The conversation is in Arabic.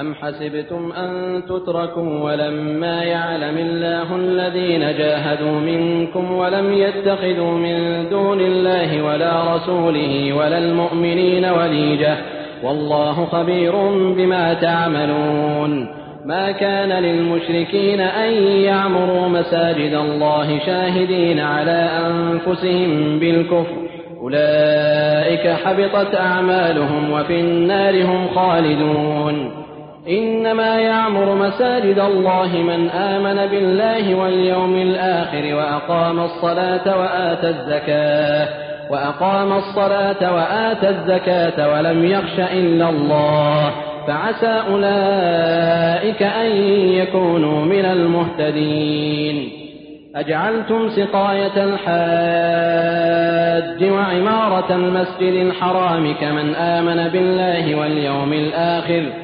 أم حسبتم أن تتركوا ولما يعلم الله الذين جاهدوا منكم ولم يتخذوا من دون الله ولا رسوله ولا المؤمنين وليجة والله خبير بما تعملون. ما كان للمشركين أن يعمروا مساجد الله شاهدين على أنفسهم بالكفر أولئك حبطت أعمالهم وفي النار هم خالدون. إنما يعمر مساجد الله من آمن بالله واليوم الآخر وأقام الصلاة وآتى الزكاة وأقام الصلاة وآتى الزكاة ولم يخش إلا الله. فعسى أولئك أن يكونوا من المهتدين. أجعلتم سقاية الحاج وعمارة المسجد الحرام كمن آمن بالله واليوم الآخر